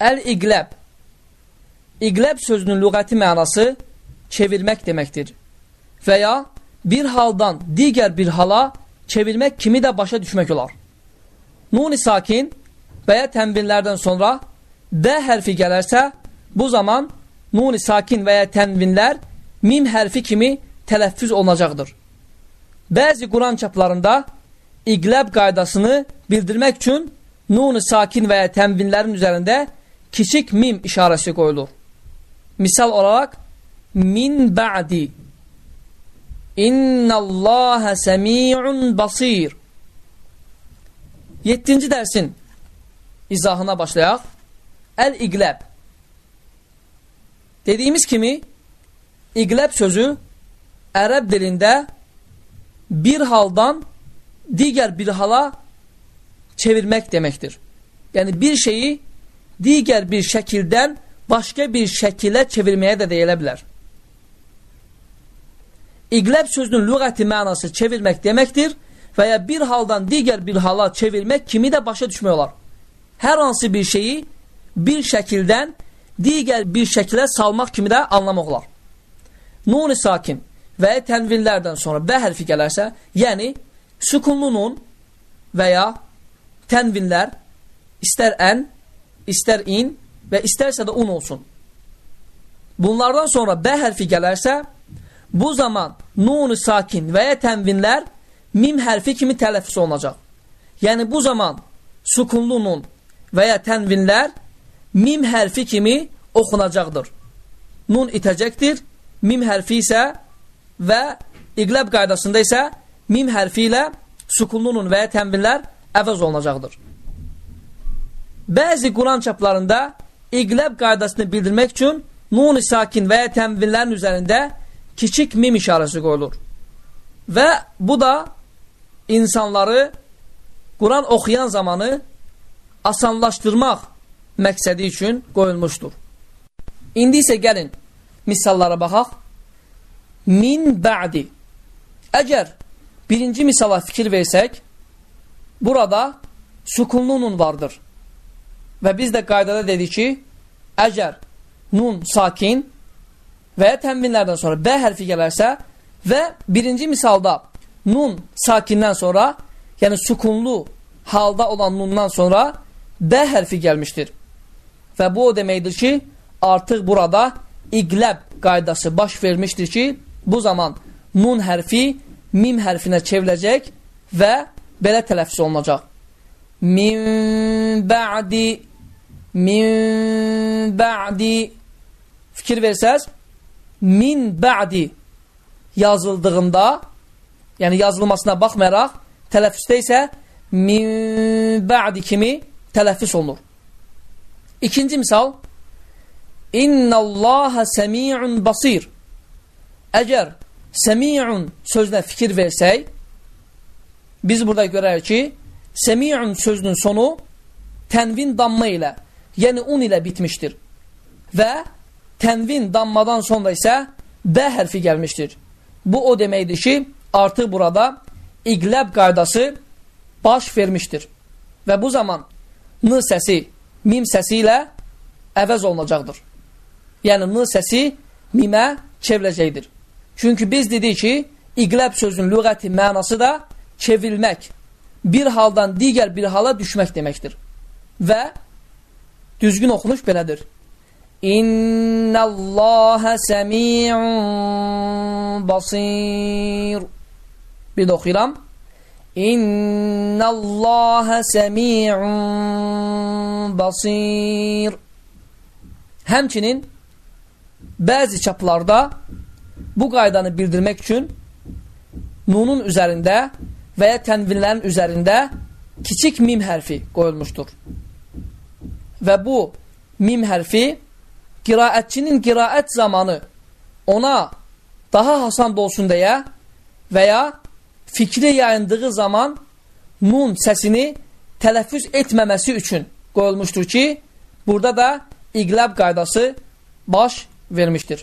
Əl-iqləb. İqləb sözünün lüğəti mənası çevirmək deməkdir. Və ya bir haldan digər bir hala çevirmək kimi də başa düşmək olar. Nuni sakin və ya tənvinlərdən sonra D hərfi gələrsə, bu zaman nuni sakin və ya tənvinlər mim hərfi kimi tələffüz olunacaqdır. Bəzi Quran çaplarında iqləb qaydasını bildirmək üçün nuni sakin və ya tənvinlərin üzərində kiçik mim işarəsi qoyulur. Misal olaraq, min ba'di İnnəlləhə səmi'un basir Yettinci dərsin izahına başlayaq. Əl-iqləb. Dediyimiz kimi, iqləb sözü ərəb dilində bir haldan digər bir hala çevirmək deməkdir. Yəni, bir şeyi digər bir şəkildən başqa bir şəkilə çevirməyə də deyilə bilər. İqləb sözünün lügəti mənası çevirmək deməkdir və ya bir haldan digər bir hala çevirmək kimi də başa düşmək olar. Hər hansı bir şeyi bir şəkildən digər bir şəkilə salmaq kimi də anlamaq olar. Nuni sakin və ya tənvinlərdən sonra bə hərfi gələrsə, yəni sükunlu nun və ya tənvinlər istər ən, istər in və istərsə də un olsun. Bunlardan sonra bə hərfi gələrsə, bu zaman nunu sakin və ya tənvinlər mim hərfi kimi tələffüs olunacaq. Yəni bu zaman sukunlu nun və ya tənvinlər mim hərfi kimi oxunacaqdır. Nun itəcəkdir, mim hərfi isə və iqləb qaydasında isə mim hərfi ilə sukunlu nun və ya tənvinlər əvəz olunacaqdır. Bəzi Quran çaplarında iqləb qaydasını bildirmək üçün nun sakin və ya tənvinlərin üzərində kiçik mim işarəsi qoyulur. Və bu da insanları Quran oxuyan zamanı asanlaşdırmaq məqsədi üçün qoyulmuşdur. İndi isə gəlin misallara baxaq. Min bə'di. Əgər birinci misala fikir versək, burada sukunlu nun vardır. Və biz də qaydada dedik ki, əgər nun sakin və ya tənvinlərdən sonra B hərfi gələrsə və birinci misalda nun sakindən sonra, yəni sukunlu halda olan nundan sonra D hərfi gəlmişdir. Və bu o deməkdir ki, artıq burada iqləb qaydası baş vermişdir ki, bu zaman nun hərfi mim hərfinə çevriləcək və belə tələffüz olunacaq. Min ba'di min ba'di fikir versəz, min ba'di yazıldığında, yəni yazılmasına baxmayaraq, tələffüsdə isə min ba'di kimi tələffüs olunur. İkinci misal, İnnəllaha səmi'un basir. Əgər səmi'un sözünə fikir versək, biz burada görərik ki, səmi'un sözünün sonu tənvin damma ilə, yəni un ilə bitmişdir. Və tənvin dammadan sonra isə B hərfi gəlmişdir. Bu o deməkdir ki, artıq burada iqləb qaydası baş vermişdir. Və bu zaman n səsi mim səsi ilə əvəz olunacaqdır. Yəni n səsi mimə çevriləcəkdir. Çünki biz dedik ki, iqləb sözün lüğəti mənası da çevrilmək, bir haldan digər bir hala düşmək deməkdir. Və düzgün oxunuş belədir. İnnəlləhə səmi'un basir. Bir də oxuyuram. İnnəlləhə səmi'un basir. Həmçinin bəzi çaplarda bu qaydanı bildirmək üçün nunun üzərində və ya tənvinlərin üzərində kiçik mim hərfi qoyulmuşdur. Və bu mim hərfi qiraətçinin qiraət zamanı ona daha hasan olsun deyə və ya fikri yayındığı zaman nun səsini tələffüz etməməsi üçün qoyulmuşdur ki, burada da iqləb qaydası baş vermişdir.